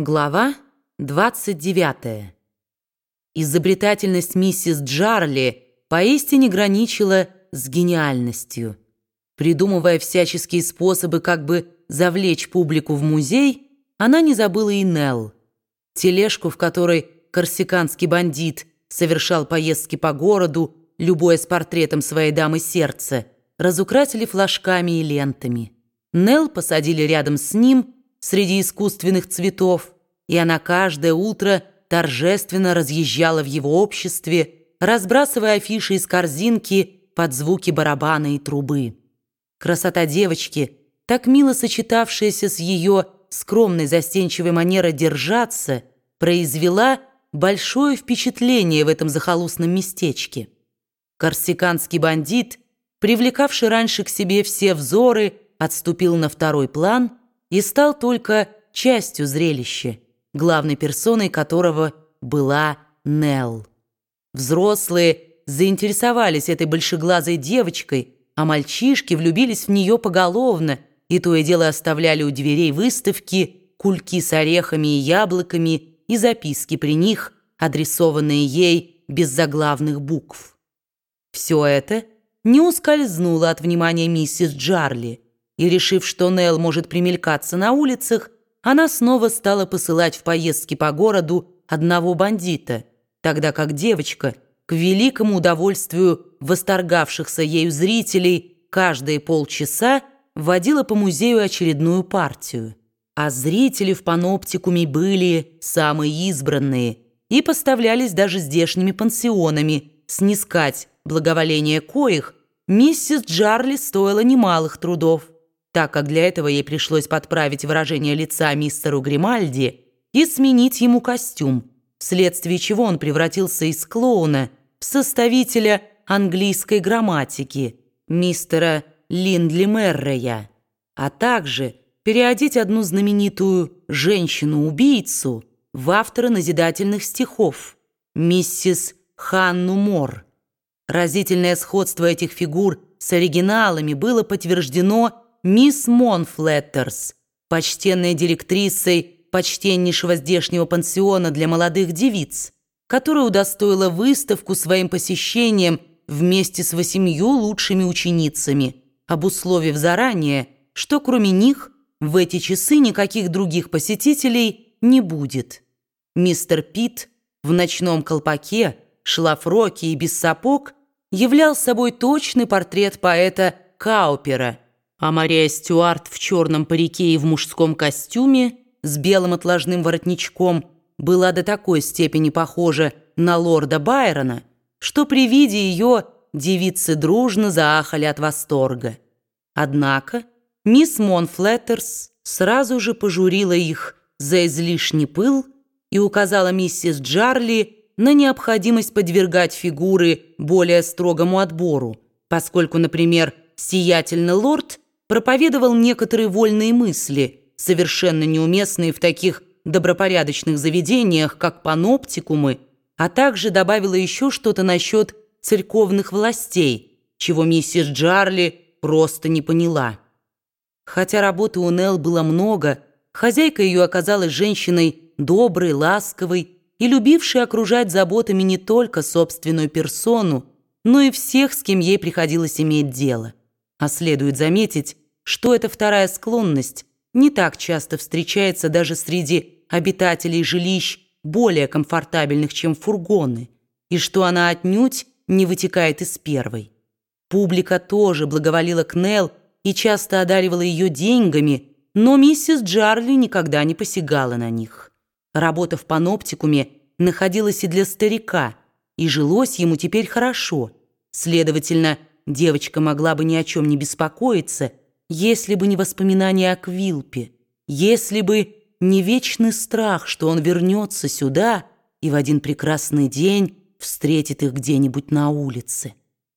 Глава 29. Изобретательность миссис Джарли поистине граничила с гениальностью. Придумывая всяческие способы как бы завлечь публику в музей, она не забыла и Нелл. Тележку, в которой корсиканский бандит совершал поездки по городу, любое с портретом своей дамы сердца, разукрасили флажками и лентами. Нелл посадили рядом с ним – среди искусственных цветов, и она каждое утро торжественно разъезжала в его обществе, разбрасывая афиши из корзинки под звуки барабана и трубы. Красота девочки, так мило сочетавшаяся с ее скромной застенчивой манерой держаться, произвела большое впечатление в этом захолустном местечке. Корсиканский бандит, привлекавший раньше к себе все взоры, отступил на второй план – и стал только частью зрелища, главной персоной которого была Нелл. Взрослые заинтересовались этой большеглазой девочкой, а мальчишки влюбились в нее поголовно и то и дело оставляли у дверей выставки кульки с орехами и яблоками и записки при них, адресованные ей без заглавных букв. Все это не ускользнуло от внимания миссис Джарли – и, решив, что Нелл может примелькаться на улицах, она снова стала посылать в поездки по городу одного бандита, тогда как девочка, к великому удовольствию восторгавшихся ею зрителей, каждые полчаса водила по музею очередную партию. А зрители в паноптикуме были самые избранные и поставлялись даже здешними пансионами, снискать благоволение коих миссис Джарли стоило немалых трудов так как для этого ей пришлось подправить выражение лица мистеру Гримальди и сменить ему костюм, вследствие чего он превратился из клоуна в составителя английской грамматики, мистера Линдли Меррея, а также переодеть одну знаменитую женщину-убийцу в автора назидательных стихов, миссис Ханну Мор. Разительное сходство этих фигур с оригиналами было подтверждено мисс Монфлеттерс, почтенной директрисой почтеннейшего здешнего пансиона для молодых девиц, которая удостоила выставку своим посещением вместе с восемью лучшими ученицами, обусловив заранее, что кроме них в эти часы никаких других посетителей не будет. Мистер Пит в ночном колпаке, шлафроке и без сапог являл собой точный портрет поэта Каупера – а Мария Стюарт в черном парике и в мужском костюме с белым отложным воротничком была до такой степени похожа на лорда Байрона, что при виде ее девицы дружно заахали от восторга. Однако мисс Монфлеттерс сразу же пожурила их за излишний пыл и указала миссис Джарли на необходимость подвергать фигуры более строгому отбору, поскольку, например, сиятельный лорд – проповедовал некоторые вольные мысли, совершенно неуместные в таких добропорядочных заведениях, как паноптикумы, а также добавила еще что-то насчет церковных властей, чего миссис Джарли просто не поняла. Хотя работы у Нелл было много, хозяйка ее оказалась женщиной доброй, ласковой и любившей окружать заботами не только собственную персону, но и всех, с кем ей приходилось иметь дело. А следует заметить, что эта вторая склонность не так часто встречается даже среди обитателей жилищ более комфортабельных, чем фургоны, и что она отнюдь не вытекает из первой. Публика тоже благоволила к и часто одаривала ее деньгами, но миссис Джарли никогда не посягала на них. Работа в паноптикуме находилась и для старика, и жилось ему теперь хорошо. Следовательно, Девочка могла бы ни о чем не беспокоиться, если бы не воспоминания о Квилпе, если бы не вечный страх, что он вернется сюда и в один прекрасный день встретит их где-нибудь на улице.